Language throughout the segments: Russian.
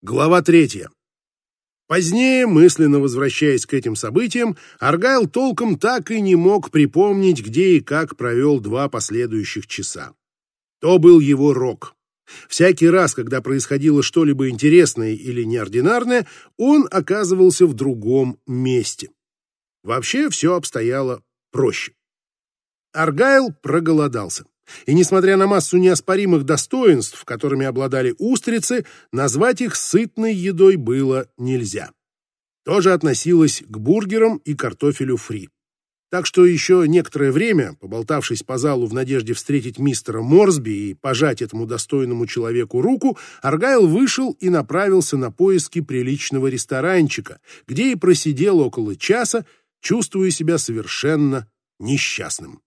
Глава третья. Позднее, мысленно возвращаясь к этим событиям, Аргайл толком так и не мог припомнить, где и как провел два последующих часа. То был его рок. Всякий раз, когда происходило что-либо интересное или неординарное, он оказывался в другом месте. Вообще все обстояло проще. Аргайл проголодался. И несмотря на массу неоспоримых достоинств, которыми обладали устрицы, назвать их сытной едой было нельзя. Тоже относилось к бургерам и картофелю фри. Так что еще некоторое время, поболтавшись по залу в надежде встретить мистера Морсби и пожать этому достойному человеку руку, Аргайл вышел и направился на поиски приличного ресторанчика, где и просидел около часа, чувствуя себя совершенно несчастным.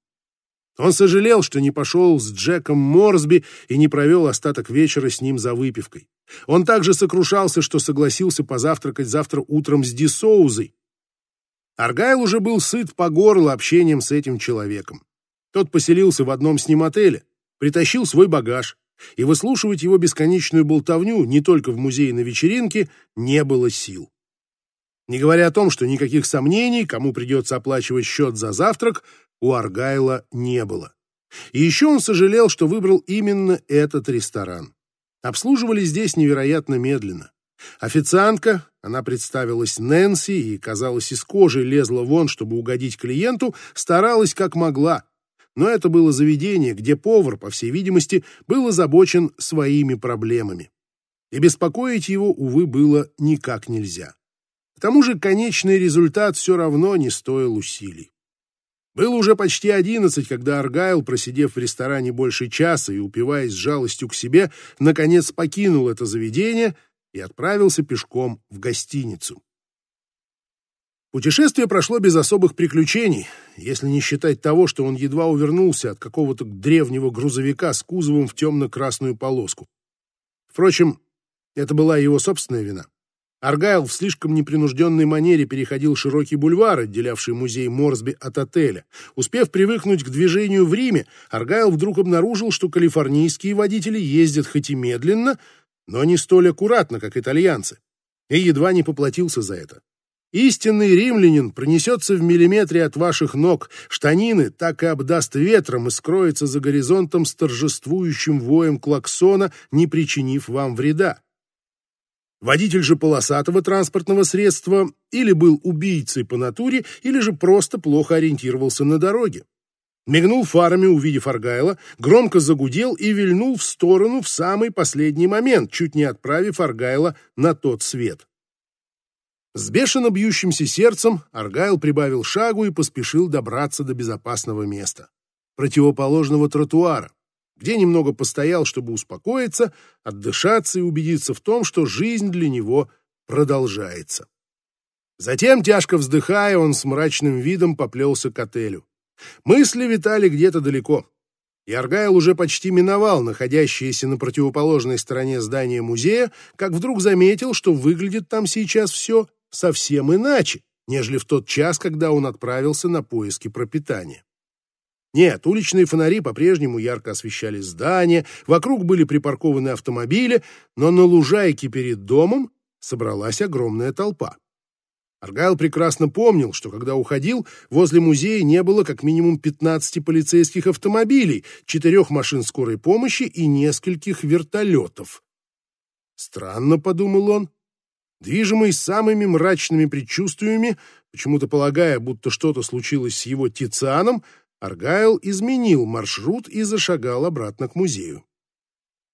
Он сожалел, что не пошел с Джеком Морсби и не провел остаток вечера с ним за выпивкой. Он также сокрушался, что согласился позавтракать завтра утром с Дисоузой. Аргайл уже был сыт по горло общением с этим человеком. Тот поселился в одном с ним отеле, притащил свой багаж, и выслушивать его бесконечную болтовню не только в музее на вечеринке не было сил. Не говоря о том, что никаких сомнений, кому придется оплачивать счет за завтрак, у Аргайла не было. И еще он сожалел, что выбрал именно этот ресторан. Обслуживали здесь невероятно медленно. Официантка, она представилась Нэнси и, казалось, из кожи лезла вон, чтобы угодить клиенту, старалась как могла. Но это было заведение, где повар, по всей видимости, был озабочен своими проблемами. И беспокоить его, увы, было никак нельзя. К тому же конечный результат все равно не стоил усилий. Было уже почти одиннадцать, когда Аргайл, просидев в ресторане больше часа и упиваясь жалостью к себе, наконец покинул это заведение и отправился пешком в гостиницу. Путешествие прошло без особых приключений, если не считать того, что он едва увернулся от какого-то древнего грузовика с кузовом в темно-красную полоску. Впрочем, это была его собственная вина. Аргайл в слишком непринужденной манере переходил широкий бульвар, отделявший музей Морсби от отеля. Успев привыкнуть к движению в Риме, Аргайл вдруг обнаружил, что калифорнийские водители ездят хоть и медленно, но не столь аккуратно, как итальянцы, и едва не поплатился за это. Истинный римлянин пронесется в миллиметре от ваших ног, штанины так и обдаст ветром и скроется за горизонтом с торжествующим воем клаксона, не причинив вам вреда. Водитель же полосатого транспортного средства или был убийцей по натуре, или же просто плохо ориентировался на дороге. Мигнул фарами, увидев Аргайла, громко загудел и вильнул в сторону в самый последний момент, чуть не отправив Аргайла на тот свет. С бешено бьющимся сердцем Аргайл прибавил шагу и поспешил добраться до безопасного места противоположного тротуара, где немного постоял, чтобы успокоиться, отдышаться и убедиться в том, что жизнь для него продолжается. Затем, тяжко вздыхая, он с мрачным видом поплелся к отелю. Мысли витали где-то далеко. И Аргайл уже почти миновал находящееся на противоположной стороне здания музея, как вдруг заметил, что выглядит там сейчас все совсем иначе, нежели в тот час, когда он отправился на поиски пропитания. Нет, уличные фонари по-прежнему ярко освещали здания, вокруг были припаркованы автомобили, но на лужайке перед домом собралась огромная толпа. Аргайл прекрасно помнил, что когда уходил, возле музея не было как минимум 15 полицейских автомобилей, четырех машин скорой помощи и нескольких вертолетов. Странно, подумал он, движимый самыми мрачными предчувствиями, почему-то полагая, будто что-то случилось с его Тицианом, Аргайл изменил маршрут и зашагал обратно к музею.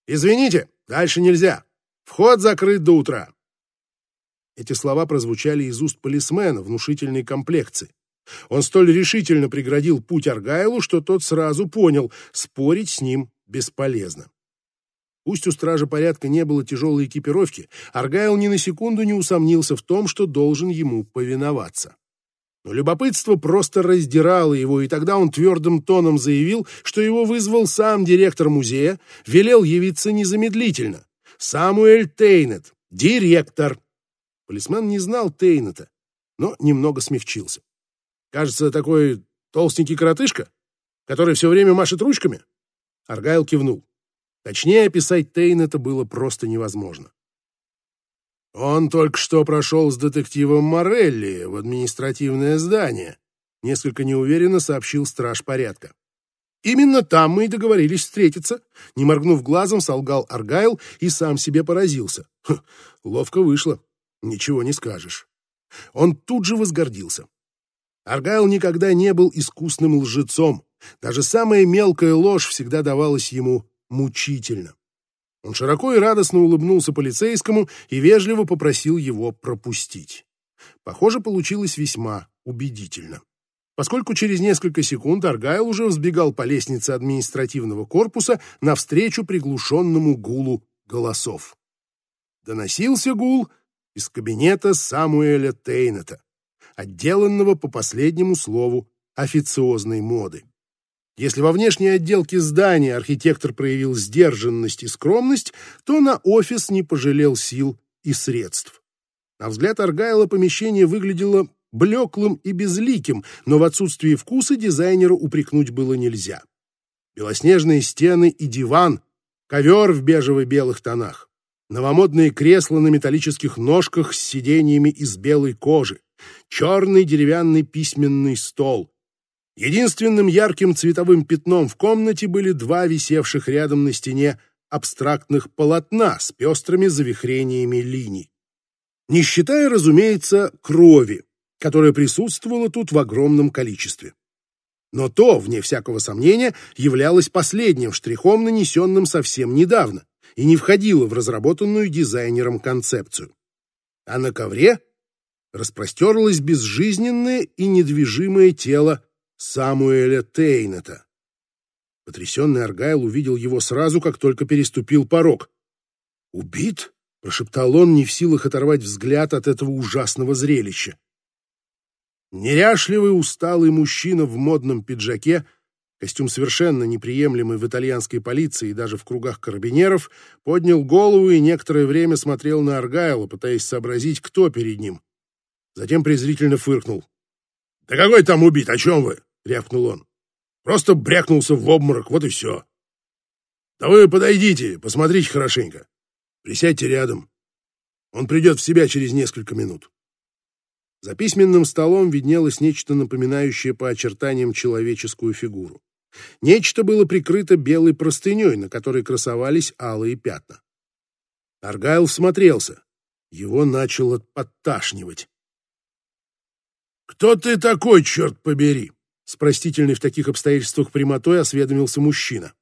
«Извините, дальше нельзя. Вход закрыт до утра». Эти слова прозвучали из уст полисмена внушительной комплекции. Он столь решительно преградил путь Аргайлу, что тот сразу понял, спорить с ним бесполезно. Пусть у стража порядка не было тяжелой экипировки, Аргайл ни на секунду не усомнился в том, что должен ему повиноваться. Но любопытство просто раздирало его, и тогда он твердым тоном заявил, что его вызвал сам директор музея, велел явиться незамедлительно. Самуэль Тейнет, директор. Полисмен не знал Тейнета, но немного смягчился. Кажется, такой толстенький коротышка, который все время машет ручками. Аргайл кивнул. Точнее описать Тейнета было просто невозможно. Он только что прошел с детективом Морелли в административное здание, несколько неуверенно сообщил страж порядка. Именно там мы и договорились встретиться. Не моргнув глазом, солгал Аргайл и сам себе поразился. Хм, ловко вышло. Ничего не скажешь. Он тут же возгордился. Аргайл никогда не был искусным лжецом. Даже самая мелкая ложь всегда давалась ему мучительно. Он широко и радостно улыбнулся полицейскому и вежливо попросил его пропустить. Похоже, получилось весьма убедительно. Поскольку через несколько секунд Аргайл уже взбегал по лестнице административного корпуса навстречу приглушенному гулу голосов. Доносился гул из кабинета Самуэля Тейнета, отделанного по последнему слову официозной моды. Если во внешней отделке здания архитектор проявил сдержанность и скромность, то на офис не пожалел сил и средств. На взгляд Аргайла помещение выглядело блеклым и безликим, но в отсутствии вкуса дизайнера упрекнуть было нельзя. Белоснежные стены и диван, ковер в бежево-белых тонах, новомодные кресла на металлических ножках с сиденьями из белой кожи, черный деревянный письменный стол, Единственным ярким цветовым пятном в комнате были два висевших рядом на стене абстрактных полотна с пестрыми завихрениями линий. Не считая, разумеется, крови, которая присутствовала тут в огромном количестве. Но то, вне всякого сомнения, являлось последним штрихом, нанесенным совсем недавно, и не входило в разработанную дизайнером концепцию. А на ковре распростерлось безжизненное и недвижимое тело Самуэля Тейнета. Потрясенный Аргайл увидел его сразу, как только переступил порог. «Убит?» — прошептал он, не в силах оторвать взгляд от этого ужасного зрелища. Неряшливый, усталый мужчина в модном пиджаке, костюм совершенно неприемлемый в итальянской полиции и даже в кругах карабинеров, поднял голову и некоторое время смотрел на Аргайла, пытаясь сообразить, кто перед ним. Затем презрительно фыркнул. «Да какой там убит? О чем вы?» Рявкнул он. Просто брякнулся в обморок, вот и все. Да вы подойдите, посмотрите хорошенько. Присядьте рядом. Он придет в себя через несколько минут. За письменным столом виднелось нечто напоминающее по очертаниям человеческую фигуру. Нечто было прикрыто белой простыней, на которой красовались алые пятна. Аргайл всмотрелся. Его начало подташнивать. «Кто ты такой, черт побери?» С простительной в таких обстоятельствах прямотой осведомился мужчина.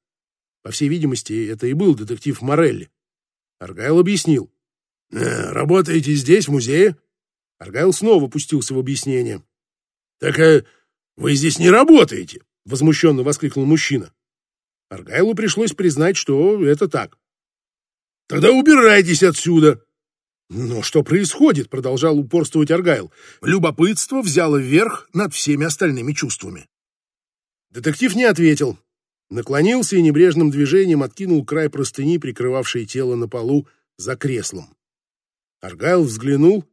По всей видимости, это и был детектив Морелли. Аргайл объяснил. «Э, «Работаете здесь, в музее?» Аргайл снова пустился в объяснение. «Так э, вы здесь не работаете!» — возмущенно воскликнул мужчина. Аргайлу пришлось признать, что это так. «Тогда убирайтесь отсюда!» «Но что происходит?» — продолжал упорствовать Аргайл. Любопытство взяло верх над всеми остальными чувствами. Детектив не ответил. Наклонился и небрежным движением откинул край простыни, прикрывавшей тело на полу, за креслом. Аргайл взглянул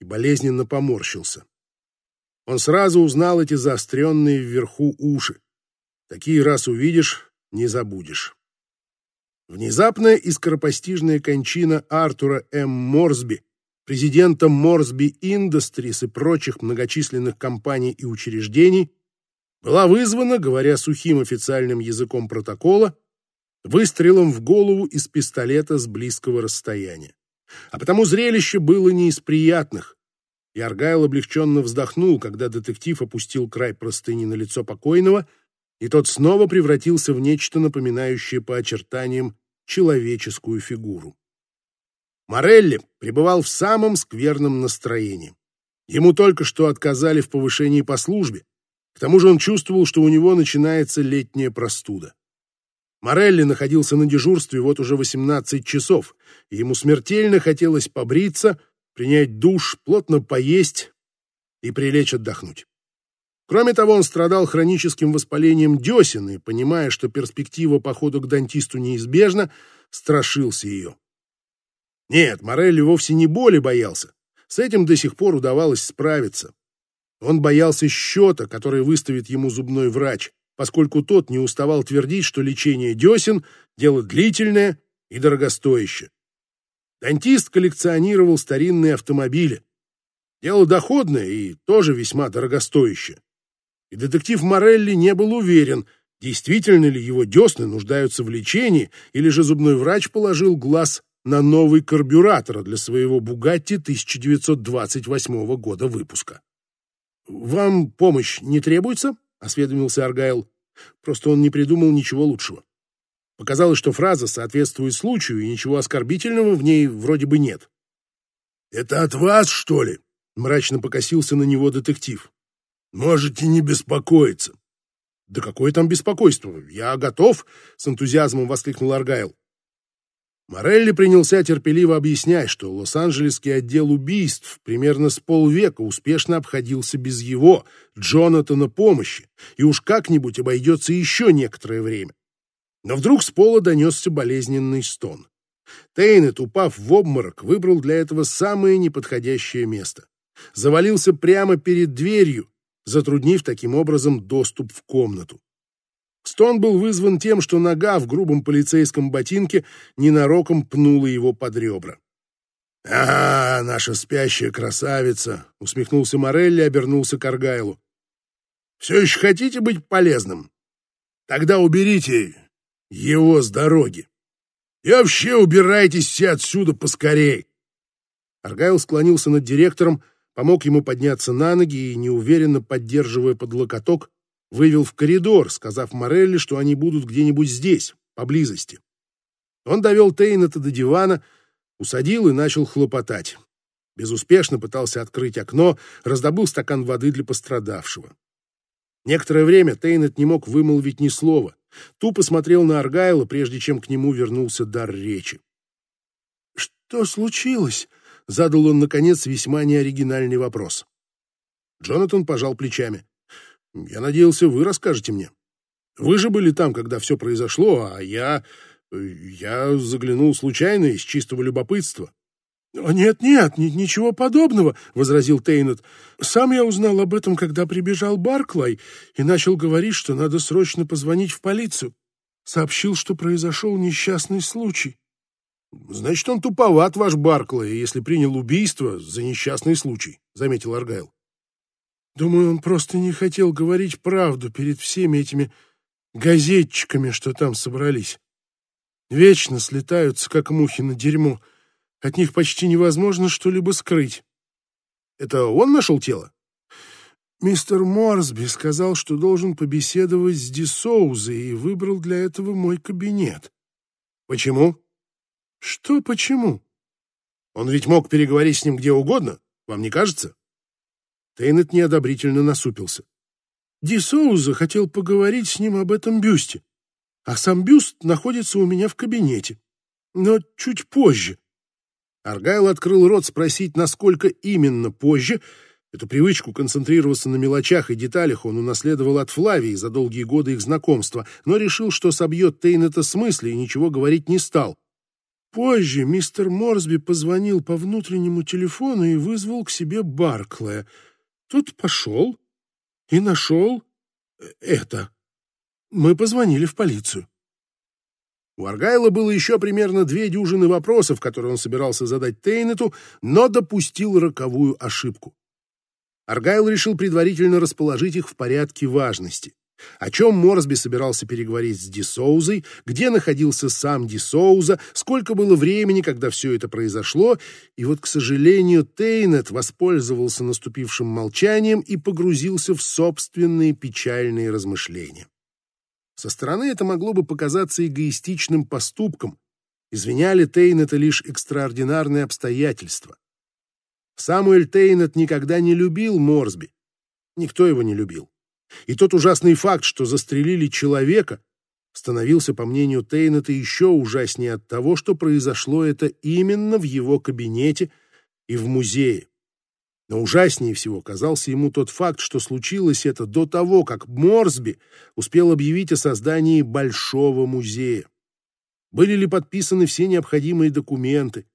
и болезненно поморщился. Он сразу узнал эти заостренные вверху уши. Такие раз увидишь, не забудешь. Внезапная и скоропостижная кончина Артура М. Морсби, президента Морсби Industries и прочих многочисленных компаний и учреждений, была вызвана, говоря сухим официальным языком протокола, выстрелом в голову из пистолета с близкого расстояния. А потому зрелище было не из приятных, и Аргайл облегченно вздохнул, когда детектив опустил край простыни на лицо покойного, и тот снова превратился в нечто напоминающее по очертаниям человеческую фигуру. Морелли пребывал в самом скверном настроении. Ему только что отказали в повышении по службе. К тому же он чувствовал, что у него начинается летняя простуда. Морелли находился на дежурстве вот уже 18 часов, и ему смертельно хотелось побриться, принять душ, плотно поесть и прилечь отдохнуть. Кроме того, он страдал хроническим воспалением десен и, понимая, что перспектива похода к дантисту неизбежна, страшился ее. Нет, Морелли вовсе не боли боялся. С этим до сих пор удавалось справиться. Он боялся счета, который выставит ему зубной врач, поскольку тот не уставал твердить, что лечение десен – дело длительное и дорогостоящее. Дантист коллекционировал старинные автомобили. Дело доходное и тоже весьма дорогостоящее. И детектив Морелли не был уверен, действительно ли его десны нуждаются в лечении, или же зубной врач положил глаз на новый карбюратор для своего «Бугатти» 1928 года выпуска. «Вам помощь не требуется?» — осведомился Аргайл. Просто он не придумал ничего лучшего. Показалось, что фраза соответствует случаю, и ничего оскорбительного в ней вроде бы нет. «Это от вас, что ли?» — мрачно покосился на него детектив. «Можете не беспокоиться». «Да какое там беспокойство? Я готов!» — с энтузиазмом воскликнул Аргайл. Морелли принялся терпеливо объяснять, что Лос-Анджелесский отдел убийств примерно с полвека успешно обходился без его, Джонатана, помощи, и уж как-нибудь обойдется еще некоторое время. Но вдруг с пола донесся болезненный стон. Тейнет, упав в обморок, выбрал для этого самое неподходящее место. Завалился прямо перед дверью, затруднив таким образом доступ в комнату. Стон был вызван тем, что нога в грубом полицейском ботинке ненароком пнула его под ребра. «А, наша спящая красавица!» — усмехнулся Морелли обернулся к Аргайлу. «Все еще хотите быть полезным? Тогда уберите его с дороги. И вообще убирайтесь все отсюда поскорей!» Аргайл склонился над директором, помог ему подняться на ноги и, неуверенно поддерживая под локоток, вывел в коридор, сказав Морелли, что они будут где-нибудь здесь, поблизости. Он довел Тейната до дивана, усадил и начал хлопотать. Безуспешно пытался открыть окно, раздобыл стакан воды для пострадавшего. Некоторое время Тейнет не мог вымолвить ни слова. Тупо смотрел на Аргайла, прежде чем к нему вернулся дар речи. «Что случилось?» — задал он, наконец, весьма неоригинальный вопрос. Джонатан пожал плечами. Я надеялся, вы расскажете мне. Вы же были там, когда все произошло, а я... я заглянул случайно из чистого любопытства. «Нет-нет, ничего подобного», — возразил Тейнет. «Сам я узнал об этом, когда прибежал Барклай и начал говорить, что надо срочно позвонить в полицию. Сообщил, что произошел несчастный случай». «Значит, он туповат, ваш Барклай, если принял убийство за несчастный случай», — заметил Аргайл. Думаю, он просто не хотел говорить правду перед всеми этими газетчиками, что там собрались. Вечно слетаются, как мухи на дерьмо. От них почти невозможно что-либо скрыть. Это он нашел тело? Мистер Морсби сказал, что должен побеседовать с Дисоузой и выбрал для этого мой кабинет. Почему? Что почему? Он ведь мог переговорить с ним где угодно, вам не кажется? Тейнет неодобрительно насупился. Ди Соуза хотел поговорить с ним об этом бюсте, а сам бюст находится у меня в кабинете. Но чуть позже. Аргайл открыл рот спросить, насколько именно позже. Эту привычку концентрироваться на мелочах и деталях он унаследовал от Флавии за долгие годы их знакомства, но решил, что собьет Тейнета с мысли и ничего говорить не стал. Позже мистер Морсби позвонил по внутреннему телефону и вызвал к себе Барклая — Тот пошел и нашел э, это. Мы позвонили в полицию. У Аргайла было еще примерно две дюжины вопросов, которые он собирался задать Тейнету, но допустил роковую ошибку. Аргайл решил предварительно расположить их в порядке важности о чем Морсби собирался переговорить с Дисоузой, где находился сам Дисоуза, сколько было времени, когда все это произошло, и вот, к сожалению, Тейнет воспользовался наступившим молчанием и погрузился в собственные печальные размышления. Со стороны это могло бы показаться эгоистичным поступком, извиняли Тейнета лишь экстраординарные обстоятельства. Самуэль Тейнет никогда не любил Морсби, никто его не любил. И тот ужасный факт, что застрелили человека, становился, по мнению Тейнета, еще ужаснее от того, что произошло это именно в его кабинете и в музее. Но ужаснее всего казался ему тот факт, что случилось это до того, как Морсби успел объявить о создании Большого музея. Были ли подписаны все необходимые документы?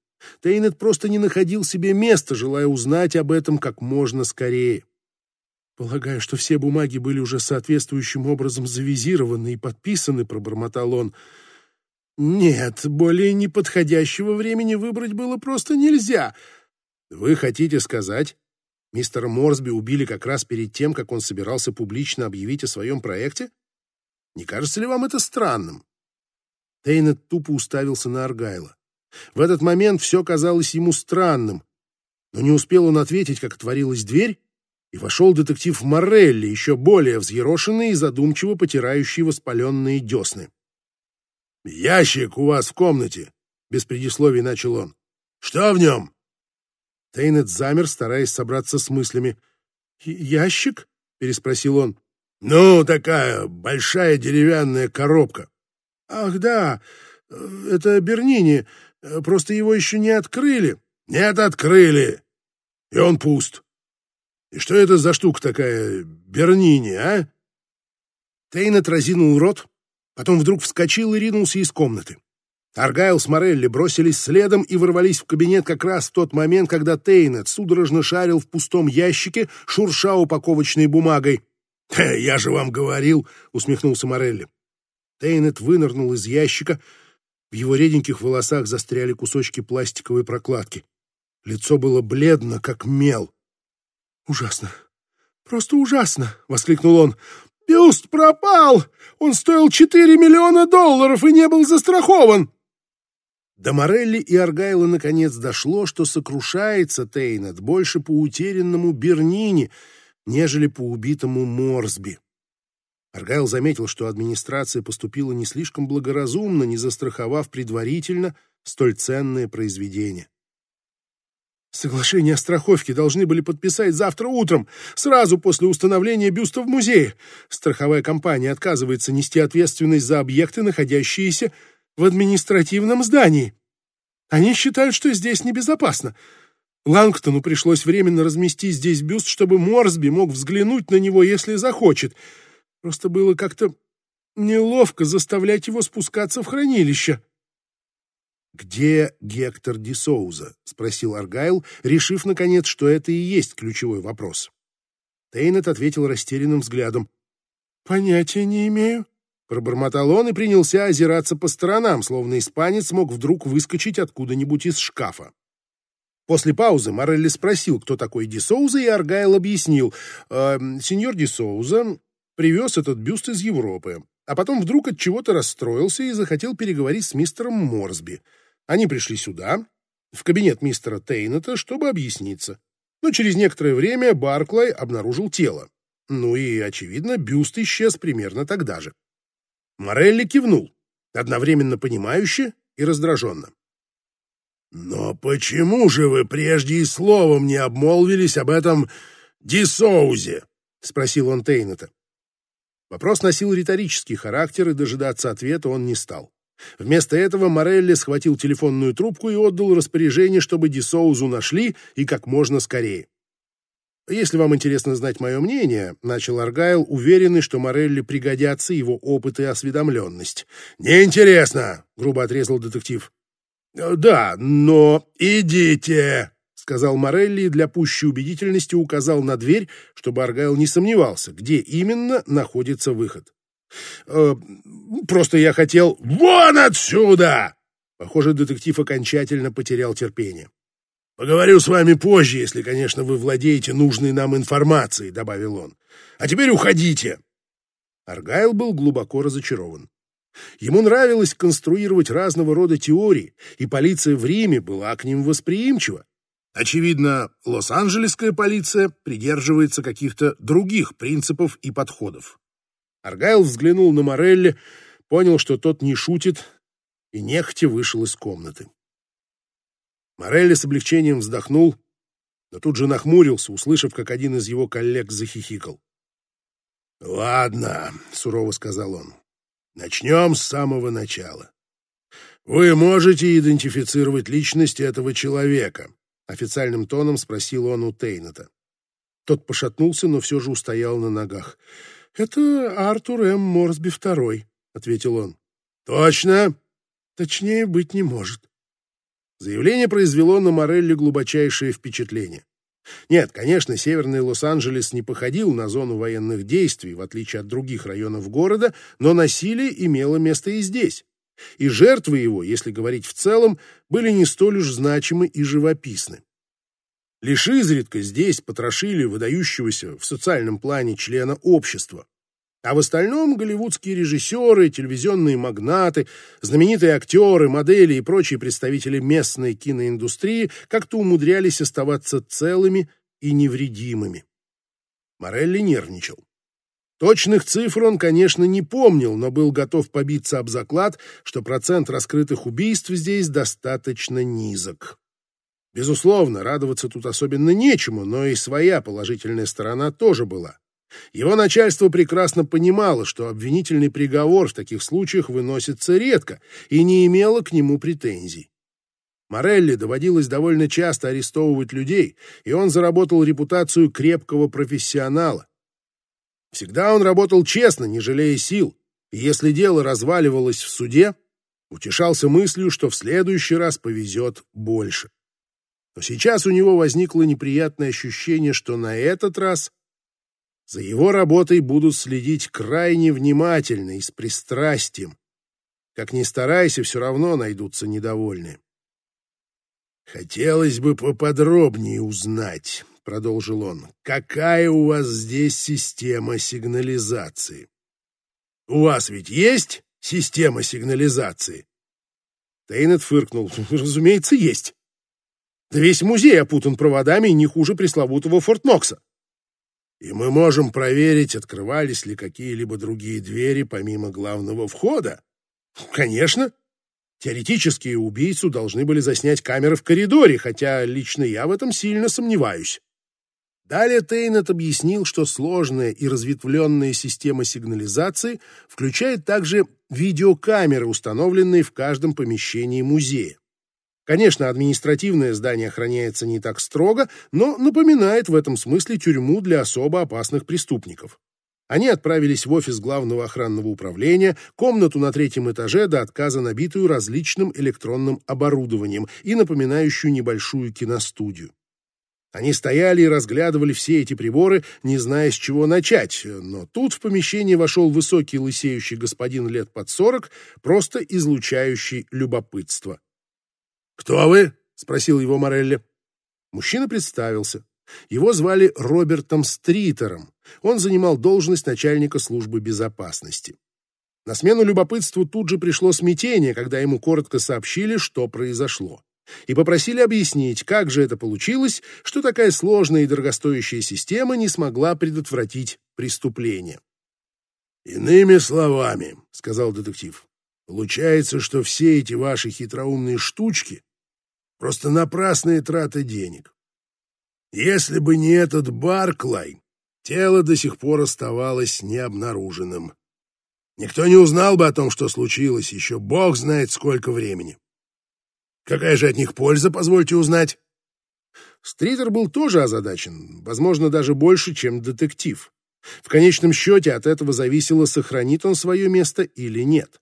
Тейнет просто не находил себе места, желая узнать об этом как можно скорее. Полагаю, что все бумаги были уже соответствующим образом завизированы и подписаны, пробормотал он. Нет, более неподходящего времени выбрать было просто нельзя. Вы хотите сказать, мистера Морсби убили как раз перед тем, как он собирался публично объявить о своем проекте? Не кажется ли вам это странным? Тейнет тупо уставился на Аргайла. В этот момент все казалось ему странным, но не успел он ответить, как отворилась дверь, и вошел детектив Морелли, еще более взъерошенный и задумчиво потирающий воспаленные десны. «Ящик у вас в комнате!» — без предисловий начал он. «Что в нем?» Тейнет замер, стараясь собраться с мыслями. «Ящик?» — переспросил он. «Ну, такая большая деревянная коробка». «Ах, да, это Бернини. Просто его еще не открыли». «Нет, открыли. И он пуст. И что это за штука такая, Бернини, а?» Тейнет разинул рот, Потом вдруг вскочил и ринулся из комнаты. Аргайл с Морелли бросились следом и ворвались в кабинет как раз в тот момент, когда Тейнет судорожно шарил в пустом ящике, шурша упаковочной бумагой. «Я же вам говорил!» — усмехнулся Морелли. Тейнет вынырнул из ящика. В его реденьких волосах застряли кусочки пластиковой прокладки. Лицо было бледно, как мел. «Ужасно! Просто ужасно!» — воскликнул он. Бюст пропал! Он стоил четыре миллиона долларов и не был застрахован!» До Морелли и Аргайла наконец дошло, что сокрушается Тейнет больше по утерянному Бернине, нежели по убитому Морсби. Аргайл заметил, что администрация поступила не слишком благоразумно, не застраховав предварительно столь ценное произведение. Соглашение о страховке должны были подписать завтра утром, сразу после установления бюста в музее. Страховая компания отказывается нести ответственность за объекты, находящиеся в административном здании. Они считают, что здесь небезопасно. Лангтону пришлось временно разместить здесь бюст, чтобы Морсби мог взглянуть на него, если захочет. Просто было как-то неловко заставлять его спускаться в хранилище. «Где Гектор Ди Соуза?» — спросил Аргайл, решив, наконец, что это и есть ключевой вопрос. Тейнет ответил растерянным взглядом. «Понятия не имею». Пробормотал он и принялся озираться по сторонам, словно испанец мог вдруг выскочить откуда-нибудь из шкафа. После паузы Морелли спросил, кто такой Ди Соуза, и Аргайл объяснил. «Э, «Сеньор Ди Соуза привез этот бюст из Европы, а потом вдруг от чего-то расстроился и захотел переговорить с мистером Морсби. Они пришли сюда, в кабинет мистера Тейнета, чтобы объясниться. Но через некоторое время Барклай обнаружил тело. Ну и, очевидно, бюст исчез примерно тогда же. Морелли кивнул, одновременно понимающе и раздраженно. «Но почему же вы прежде и словом не обмолвились об этом Дисоузе?» — спросил он Тейнета. Вопрос носил риторический характер, и дожидаться ответа он не стал. Вместо этого Морелли схватил телефонную трубку и отдал распоряжение, чтобы Дисоузу нашли и как можно скорее. «Если вам интересно знать мое мнение», — начал Аргайл, уверенный, что Морелли пригодятся его опыт и осведомленность. «Неинтересно», — грубо отрезал детектив. «Да, но идите», — сказал Морелли и для пущей убедительности указал на дверь, чтобы Аргайл не сомневался, где именно находится выход. Э, просто я хотел... Вон отсюда! Похоже, детектив окончательно потерял терпение. «Поговорю с вами позже, если, конечно, вы владеете нужной нам информацией», — добавил он. «А теперь уходите». Аргайл был глубоко разочарован. Ему нравилось конструировать разного рода теории, и полиция в Риме была к ним восприимчива. Очевидно, лос-анджелесская полиция придерживается каких-то других принципов и подходов. Аргайл взглянул на Морелли, понял, что тот не шутит, и нехотя вышел из комнаты. Морелли с облегчением вздохнул, но тут же нахмурился, услышав, как один из его коллег захихикал. «Ладно», — сурово сказал он, — «начнем с самого начала. Вы можете идентифицировать личность этого человека?» Официальным тоном спросил он у Тейната. Тот пошатнулся, но все же устоял на ногах. «Это Артур М. Морсби II», — ответил он. «Точно?» «Точнее быть не может». Заявление произвело на Морелли глубочайшее впечатление. Нет, конечно, северный Лос-Анджелес не походил на зону военных действий, в отличие от других районов города, но насилие имело место и здесь. и жертвы его, если говорить в целом, были не столь уж значимы и живописны. Лишь изредка здесь потрошили выдающегося в социальном плане члена общества. А в остальном голливудские режиссеры, телевизионные магнаты, знаменитые актеры, модели и прочие представители местной киноиндустрии как-то умудрялись оставаться целыми и невредимыми. Морелли нервничал. Точных цифр он, конечно, не помнил, но был готов побиться об заклад, что процент раскрытых убийств здесь достаточно низок. Безусловно, радоваться тут особенно нечему, но и своя положительная сторона тоже была. Его начальство прекрасно понимало, что обвинительный приговор в таких случаях выносится редко и не имело к нему претензий. Морелли доводилось довольно часто арестовывать людей, и он заработал репутацию крепкого профессионала. Всегда он работал честно, не жалея сил, и если дело разваливалось в суде, утешался мыслью, что в следующий раз повезет больше. Но сейчас у него возникло неприятное ощущение, что на этот раз за его работой будут следить крайне внимательно и с пристрастием. Как ни старайся, все равно найдутся недовольные. «Хотелось бы поподробнее узнать», — продолжил он, — «какая у вас здесь система сигнализации? У вас ведь есть система сигнализации?» Тейнет фыркнул. «Разумеется, есть. Да весь музей опутан проводами не хуже пресловутого Форт Нокса. И мы можем проверить, открывались ли какие-либо другие двери помимо главного входа. Конечно. Теоретически убийцу должны были заснять камеры в коридоре, хотя лично я в этом сильно сомневаюсь. Далее Тейнет объяснил, что сложная и разветвленная система сигнализации включает также видеокамеры, установленные в каждом помещении музея. Конечно, административное здание охраняется не так строго, но напоминает в этом смысле тюрьму для особо опасных преступников. Они отправились в офис главного охранного управления, комнату на третьем этаже до отказа набитую различным электронным оборудованием и напоминающую небольшую киностудию. Они стояли и разглядывали все эти приборы, не зная, с чего начать, но тут в помещение вошел высокий лысеющий господин лет под сорок, просто излучающий любопытство. «Кто вы?» — спросил его Морелли. Мужчина представился. Его звали Робертом Стритером. Он занимал должность начальника службы безопасности. На смену любопытству тут же пришло смятение, когда ему коротко сообщили, что произошло. И попросили объяснить, как же это получилось, что такая сложная и дорогостоящая система не смогла предотвратить преступление. «Иными словами», — сказал детектив, — «получается, что все эти ваши хитроумные штучки Просто напрасные траты денег. Если бы не этот Барклай, тело до сих пор оставалось необнаруженным. Никто не узнал бы о том, что случилось, еще бог знает сколько времени. Какая же от них польза, позвольте узнать? Стритер был тоже озадачен, возможно, даже больше, чем детектив. В конечном счете от этого зависело, сохранит он свое место или нет.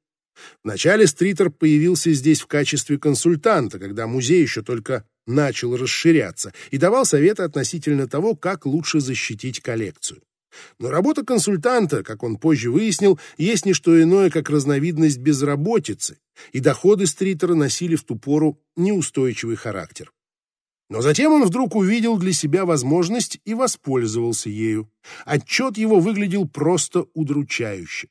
Вначале Стритер появился здесь в качестве консультанта, когда музей еще только начал расширяться, и давал советы относительно того, как лучше защитить коллекцию. Но работа консультанта, как он позже выяснил, есть не что иное, как разновидность безработицы, и доходы Стритера носили в ту пору неустойчивый характер. Но затем он вдруг увидел для себя возможность и воспользовался ею. Отчет его выглядел просто удручающе.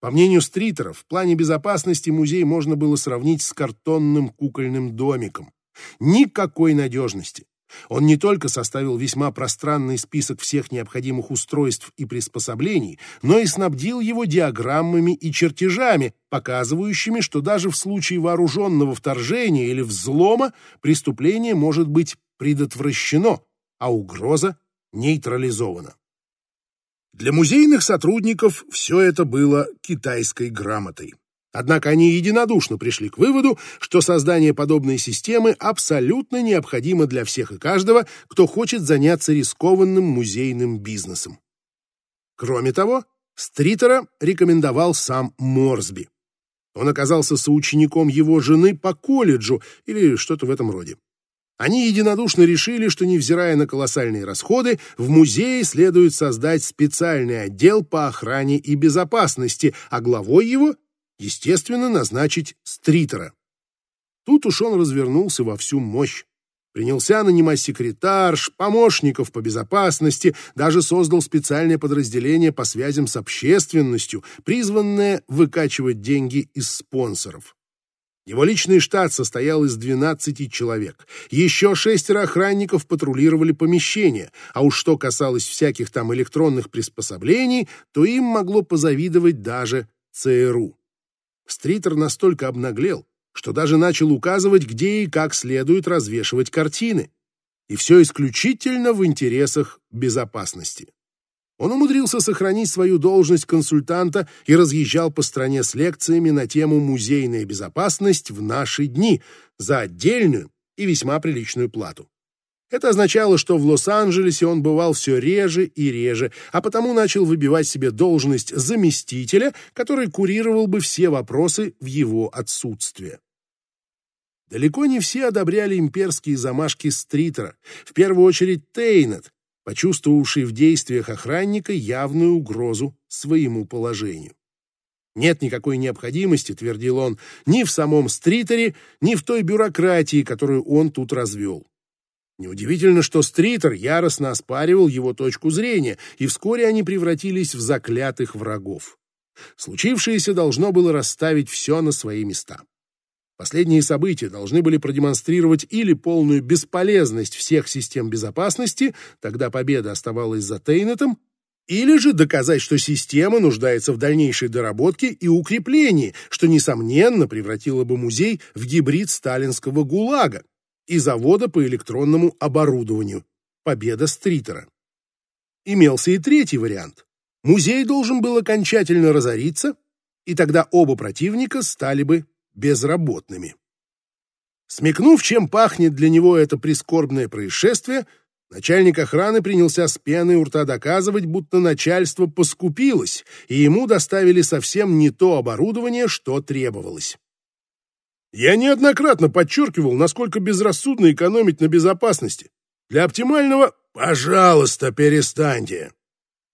По мнению стритеров, в плане безопасности музей можно было сравнить с картонным кукольным домиком. Никакой надежности. Он не только составил весьма пространный список всех необходимых устройств и приспособлений, но и снабдил его диаграммами и чертежами, показывающими, что даже в случае вооруженного вторжения или взлома преступление может быть предотвращено, а угроза нейтрализована. Для музейных сотрудников все это было китайской грамотой. Однако они единодушно пришли к выводу, что создание подобной системы абсолютно необходимо для всех и каждого, кто хочет заняться рискованным музейным бизнесом. Кроме того, Стритера рекомендовал сам Морсби. Он оказался соучеником его жены по колледжу или что-то в этом роде. Они единодушно решили, что, невзирая на колоссальные расходы, в музее следует создать специальный отдел по охране и безопасности, а главой его Естественно, назначить стритера. Тут уж он развернулся во всю мощь. Принялся нанимать секретарш, помощников по безопасности, даже создал специальное подразделение по связям с общественностью, призванное выкачивать деньги из спонсоров. Его личный штат состоял из 12 человек. Еще шестеро охранников патрулировали помещение, а уж что касалось всяких там электронных приспособлений, то им могло позавидовать даже ЦРУ. Стритер настолько обнаглел, что даже начал указывать, где и как следует развешивать картины. И все исключительно в интересах безопасности. Он умудрился сохранить свою должность консультанта и разъезжал по стране с лекциями на тему «Музейная безопасность в наши дни» за отдельную и весьма приличную плату. Это означало, что в Лос-Анджелесе он бывал все реже и реже, а потому начал выбивать себе должность заместителя, который курировал бы все вопросы в его отсутствие. Далеко не все одобряли имперские замашки Стритера, в первую очередь Тейнет, почувствовавший в действиях охранника явную угрозу своему положению. Нет никакой необходимости, твердил он, ни в самом Стритере, ни в той бюрократии, которую он тут развел. Неудивительно, что Стритер яростно оспаривал его точку зрения, и вскоре они превратились в заклятых врагов. Случившееся должно было расставить все на свои места. Последние события должны были продемонстрировать или полную бесполезность всех систем безопасности, тогда победа оставалась за Тейнетом, или же доказать, что система нуждается в дальнейшей доработке и укреплении, что, несомненно, превратило бы музей в гибрид сталинского ГУЛАГа и завода по электронному оборудованию. Победа Стритера. Имелся и третий вариант. Музей должен был окончательно разориться, и тогда оба противника стали бы безработными. Смекнув, чем пахнет для него это прискорбное происшествие, начальник охраны принялся с пеной у рта доказывать, будто начальство поскупилось, и ему доставили совсем не то оборудование, что требовалось. Я неоднократно подчеркивал, насколько безрассудно экономить на безопасности. Для оптимального «пожалуйста, перестаньте».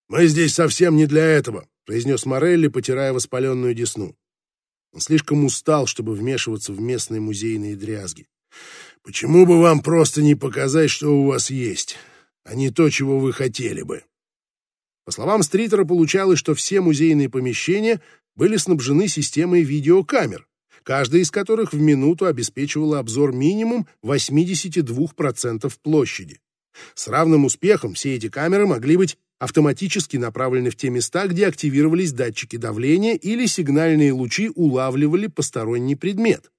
«Мы здесь совсем не для этого», — произнес Морелли, потирая воспаленную десну. Он слишком устал, чтобы вмешиваться в местные музейные дрязги. Почему бы вам просто не показать, что у вас есть, а не то, чего вы хотели бы? По словам Стритера, получалось, что все музейные помещения были снабжены системой видеокамер, каждая из которых в минуту обеспечивала обзор минимум 82% площади. С равным успехом все эти камеры могли быть автоматически направлены в те места, где активировались датчики давления или сигнальные лучи улавливали посторонний предмет.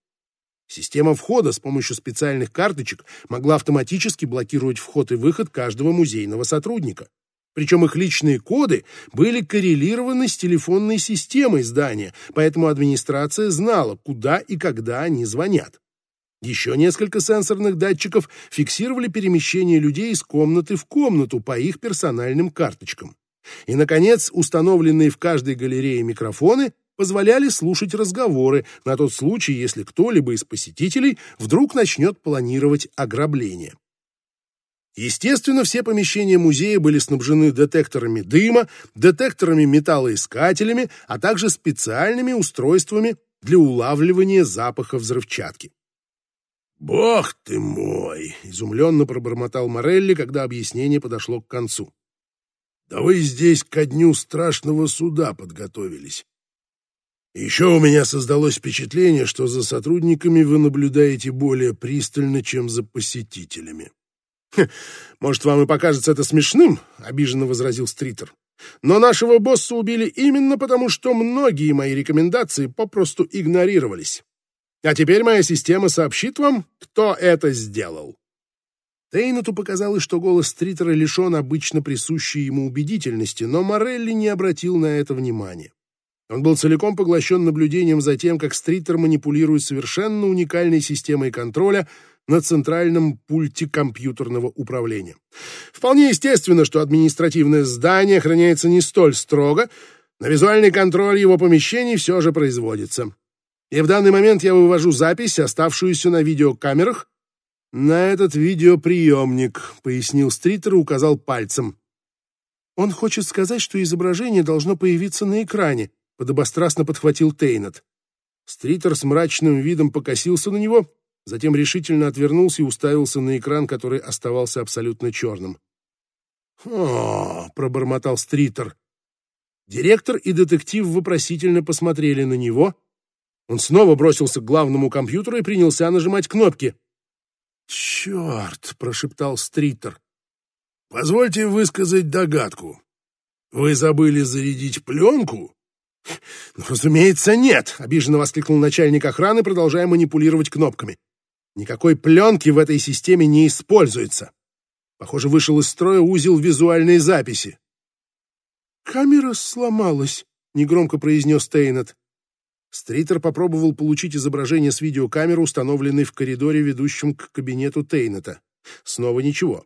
Система входа с помощью специальных карточек могла автоматически блокировать вход и выход каждого музейного сотрудника. Причем их личные коды были коррелированы с телефонной системой здания, поэтому администрация знала, куда и когда они звонят. Еще несколько сенсорных датчиков фиксировали перемещение людей из комнаты в комнату по их персональным карточкам. И, наконец, установленные в каждой галерее микрофоны позволяли слушать разговоры на тот случай, если кто-либо из посетителей вдруг начнет планировать ограбление. Естественно, все помещения музея были снабжены детекторами дыма, детекторами металлоискателями, а также специальными устройствами для улавливания запаха взрывчатки. «Бог ты мой!» — изумленно пробормотал Морелли, когда объяснение подошло к концу. «Да вы здесь ко дню страшного суда подготовились. Еще у меня создалось впечатление, что за сотрудниками вы наблюдаете более пристально, чем за посетителями». «Может, вам и покажется это смешным?» — обиженно возразил Стритер. «Но нашего босса убили именно потому, что многие мои рекомендации попросту игнорировались. А теперь моя система сообщит вам, кто это сделал. Тейнуту показалось, что голос Стритера лишен обычно присущей ему убедительности, но Морелли не обратил на это внимания. Он был целиком поглощен наблюдением за тем, как Стритер манипулирует совершенно уникальной системой контроля на центральном пульте компьютерного управления. Вполне естественно, что административное здание охраняется не столь строго, но визуальный контроль его помещений все же производится. И в данный момент я вывожу запись, оставшуюся на видеокамерах, на этот видеоприемник, пояснил Стритер и указал пальцем. Он хочет сказать, что изображение должно появиться на экране, подобострастно подхватил Тейнет. Стритер с мрачным видом покосился на него, затем решительно отвернулся и уставился на экран, который оставался абсолютно черным. «О!» — пробормотал Стритер. Директор и детектив вопросительно посмотрели на него. Он снова бросился к главному компьютеру и принялся нажимать кнопки. «Черт!» — прошептал Стритер. «Позвольте высказать догадку. Вы забыли зарядить пленку?» «Ну, «Разумеется, нет!» — обиженно воскликнул начальник охраны, продолжая манипулировать кнопками. «Никакой пленки в этой системе не используется. Похоже, вышел из строя узел визуальной записи. «Камера сломалась», — негромко произнес Тейнет. Стритер попробовал получить изображение с видеокамеры, установленной в коридоре, ведущем к кабинету Тейнета. Снова ничего.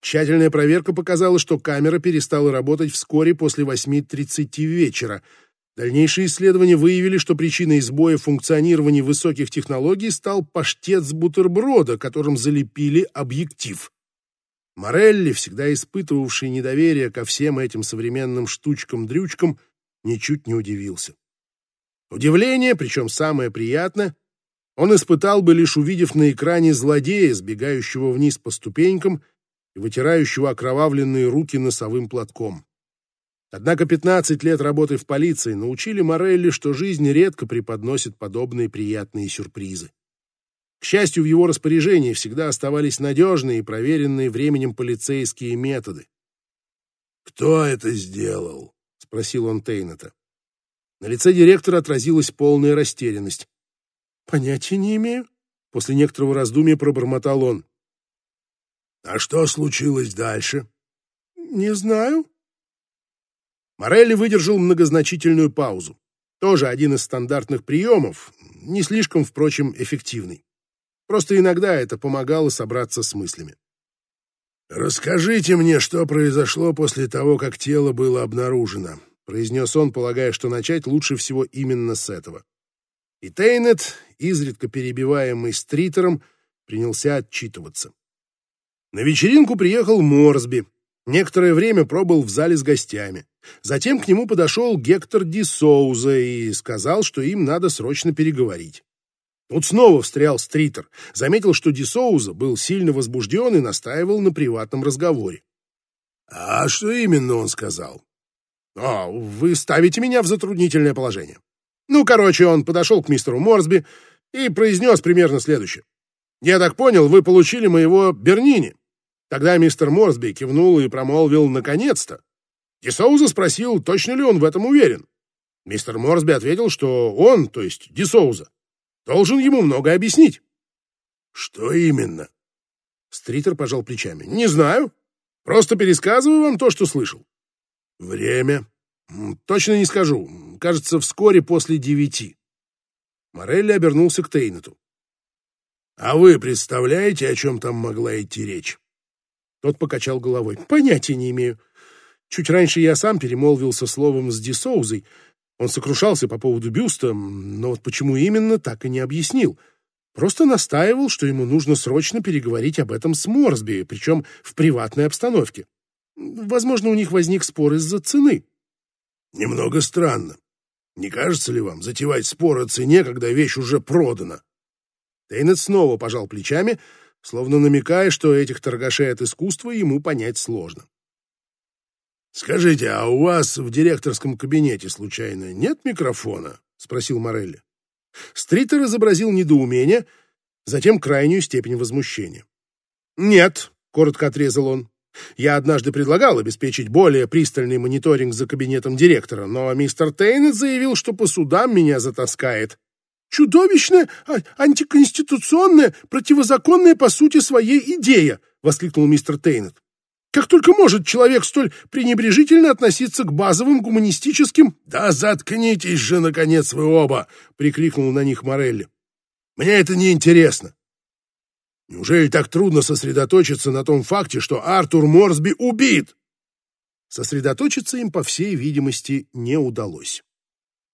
Тщательная проверка показала, что камера перестала работать вскоре после 8.30 вечера. Дальнейшие исследования выявили, что причиной сбоя функционирования высоких технологий стал паштет с бутерброда, которым залепили объектив. Морелли, всегда испытывавший недоверие ко всем этим современным штучкам-дрючкам, ничуть не удивился. Удивление, причем самое приятное, он испытал бы, лишь увидев на экране злодея, сбегающего вниз по ступенькам и вытирающего окровавленные руки носовым платком. Однако 15 лет работы в полиции научили Морелли, что жизнь редко преподносит подобные приятные сюрпризы. К счастью, в его распоряжении всегда оставались надежные и проверенные временем полицейские методы. «Кто это сделал?» — спросил он Тейната. На лице директора отразилась полная растерянность. «Понятия не имею», — после некоторого раздумья пробормотал он. «А что случилось дальше?» «Не знаю». Морелли выдержал многозначительную паузу. Тоже один из стандартных приемов, не слишком, впрочем, эффективный. Просто иногда это помогало собраться с мыслями. «Расскажите мне, что произошло после того, как тело было обнаружено», произнес он, полагая, что начать лучше всего именно с этого. И Тейнет, изредка перебиваемый Стритером, принялся отчитываться. На вечеринку приехал Морсби. Некоторое время пробыл в зале с гостями. Затем к нему подошел Гектор Ди Соуза и сказал, что им надо срочно переговорить. Тут снова встрял Стритер, заметил, что Ди Соуза был сильно возбужден и настаивал на приватном разговоре. «А что именно он сказал?» «А, вы ставите меня в затруднительное положение». Ну, короче, он подошел к мистеру Морсби и произнес примерно следующее. «Я так понял, вы получили моего Бернини». Тогда мистер Морсби кивнул и промолвил «наконец-то». Дисоуза спросил, точно ли он в этом уверен. Мистер Морсби ответил, что он, то есть Дисоуза, Должен ему много объяснить. Что именно? Стритер пожал плечами. Не знаю. Просто пересказываю вам то, что слышал. Время? Точно не скажу. Кажется, вскоре после девяти. Морелли обернулся к Тейнету. А вы представляете, о чем там могла идти речь? Тот покачал головой. Понятия не имею. Чуть раньше я сам перемолвился словом с Дисоузой, он сокрушался по поводу бюста, но вот почему именно, так и не объяснил. Просто настаивал, что ему нужно срочно переговорить об этом с Морсби, причем в приватной обстановке. Возможно, у них возник спор из-за цены. Немного странно. Не кажется ли вам затевать спор о цене, когда вещь уже продана? Тейнет снова пожал плечами, словно намекая, что этих торгашей от искусства ему понять сложно. «Скажите, а у вас в директорском кабинете, случайно, нет микрофона?» — спросил Морелли. Стритер изобразил недоумение, затем крайнюю степень возмущения. «Нет», — коротко отрезал он. «Я однажды предлагал обеспечить более пристальный мониторинг за кабинетом директора, но мистер Тейнет заявил, что по судам меня затаскает. Чудовищная, антиконституционная, противозаконная по сути своей идея!» — воскликнул мистер Тейнет. Как только может человек столь пренебрежительно относиться к базовым гуманистическим... — Да заткнитесь же, наконец, вы оба! — прикрикнул на них Морелли. — Мне это не интересно. Неужели так трудно сосредоточиться на том факте, что Артур Морсби убит? Сосредоточиться им, по всей видимости, не удалось.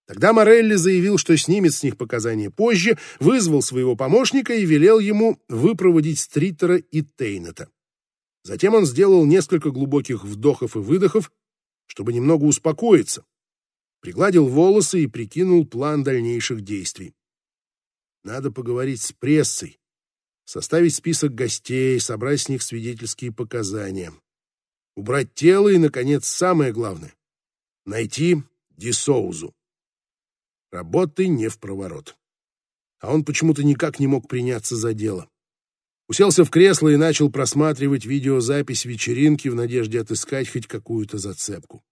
Тогда Морелли заявил, что снимет с них показания позже, вызвал своего помощника и велел ему выпроводить Стритера и Тейнета. Затем он сделал несколько глубоких вдохов и выдохов, чтобы немного успокоиться. Пригладил волосы и прикинул план дальнейших действий. Надо поговорить с прессой, составить список гостей, собрать с них свидетельские показания, убрать тело и, наконец, самое главное — найти Дисоузу. Работы не в проворот. А он почему-то никак не мог приняться за дело. Уселся в кресло и начал просматривать видеозапись вечеринки в надежде отыскать хоть какую-то зацепку.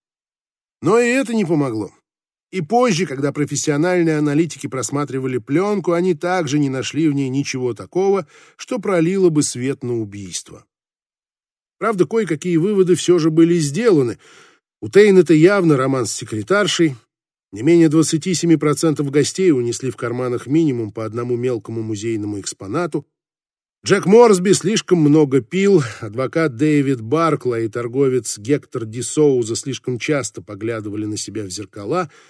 Но и это не помогло. И позже, когда профессиональные аналитики просматривали пленку, они также не нашли в ней ничего такого, что пролило бы свет на убийство. Правда, кое-какие выводы все же были сделаны. У Тейн это явно роман с секретаршей. Не менее 27% гостей унесли в карманах минимум по одному мелкому музейному экспонату. Джек Морсби слишком много пил, адвокат Дэвид Баркла и торговец Гектор Ди Соуза слишком часто поглядывали на себя в зеркала —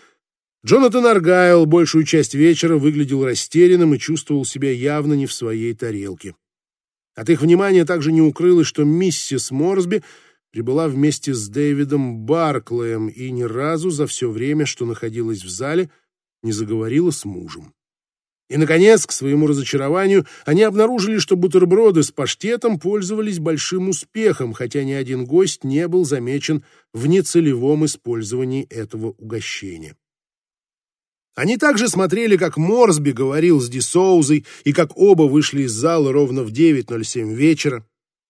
Джонатан Аргайл большую часть вечера выглядел растерянным и чувствовал себя явно не в своей тарелке. От их внимания также не укрылось, что миссис Морсби прибыла вместе с Дэвидом Барклэем и ни разу за все время, что находилась в зале, не заговорила с мужем. И, наконец, к своему разочарованию, они обнаружили, что бутерброды с паштетом пользовались большим успехом, хотя ни один гость не был замечен в нецелевом использовании этого угощения. Они также смотрели, как Морсби говорил с Дисоузой и как оба вышли из зала ровно в 9.07 вечера.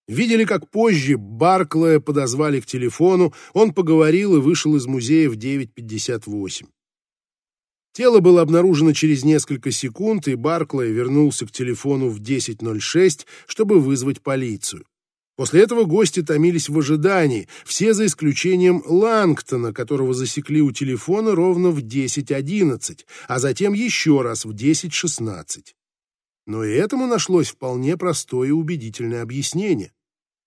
Видели, как позже Барклая подозвали к телефону, он поговорил и вышел из музея в 9.58. Тело было обнаружено через несколько секунд, и Барклай вернулся к телефону в 10.06, чтобы вызвать полицию. После этого гости томились в ожидании, все за исключением Лангтона, которого засекли у телефона ровно в 10.11, а затем еще раз в 10.16. Но и этому нашлось вполне простое и убедительное объяснение.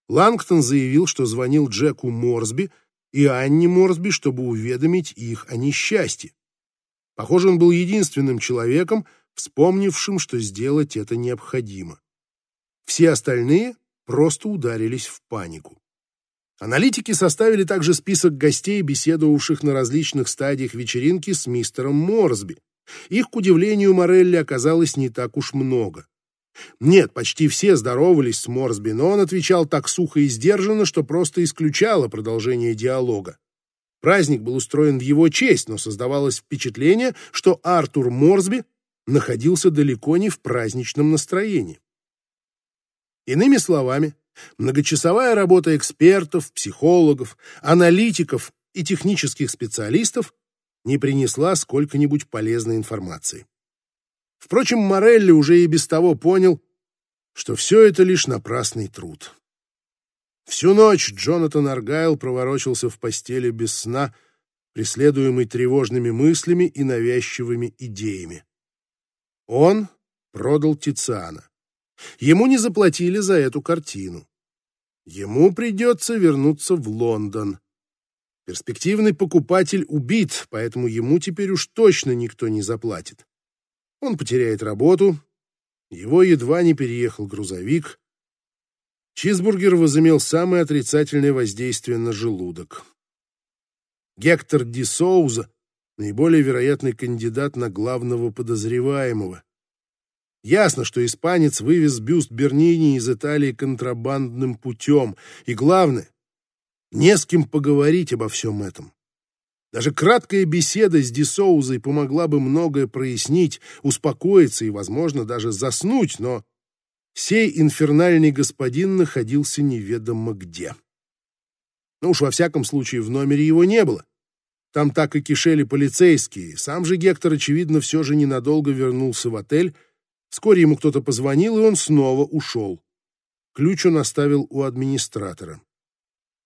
Лангтон заявил, что звонил Джеку Морсби и Анне Морсби, чтобы уведомить их о несчастье. Похоже, он был единственным человеком, вспомнившим, что сделать это необходимо. Все остальные просто ударились в панику. Аналитики составили также список гостей, беседовавших на различных стадиях вечеринки с мистером Морсби. Их, к удивлению, Морелли оказалось не так уж много. Нет, почти все здоровались с Морсби, но он отвечал так сухо и сдержанно, что просто исключало продолжение диалога. Праздник был устроен в его честь, но создавалось впечатление, что Артур Морсби находился далеко не в праздничном настроении. Иными словами, многочасовая работа экспертов, психологов, аналитиков и технических специалистов не принесла сколько-нибудь полезной информации. Впрочем, Морелли уже и без того понял, что все это лишь напрасный труд. Всю ночь Джонатан Аргайл проворочился в постели без сна, преследуемый тревожными мыслями и навязчивыми идеями. Он продал Тициана. Ему не заплатили за эту картину. Ему придется вернуться в Лондон. Перспективный покупатель убит, поэтому ему теперь уж точно никто не заплатит. Он потеряет работу. Его едва не переехал грузовик. Чизбургер возымел самое отрицательное воздействие на желудок. Гектор Ди Соуза — наиболее вероятный кандидат на главного подозреваемого. Ясно, что испанец вывез бюст Бернини из Италии контрабандным путем. И главное, не с кем поговорить обо всем этом. Даже краткая беседа с Дисоузой помогла бы многое прояснить, успокоиться и, возможно, даже заснуть, но сей инфернальный господин находился неведомо где. Ну уж во всяком случае в номере его не было. Там так и кишели полицейские. Сам же Гектор, очевидно, все же ненадолго вернулся в отель, Вскоре ему кто-то позвонил, и он снова ушел. Ключ он оставил у администратора.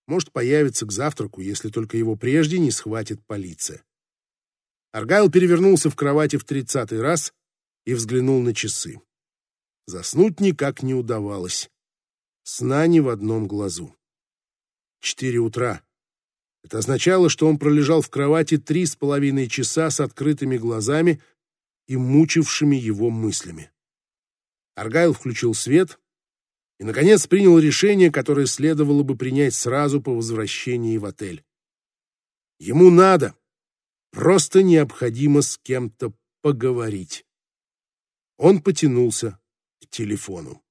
Может появиться к завтраку, если только его прежде не схватит полиция. Аргайл перевернулся в кровати в тридцатый раз и взглянул на часы. Заснуть никак не удавалось. Сна ни в одном глазу. Четыре утра. Это означало, что он пролежал в кровати три с половиной часа с открытыми глазами и мучившими его мыслями. Аргайл включил свет и, наконец, принял решение, которое следовало бы принять сразу по возвращении в отель. Ему надо, просто необходимо с кем-то поговорить. Он потянулся к телефону.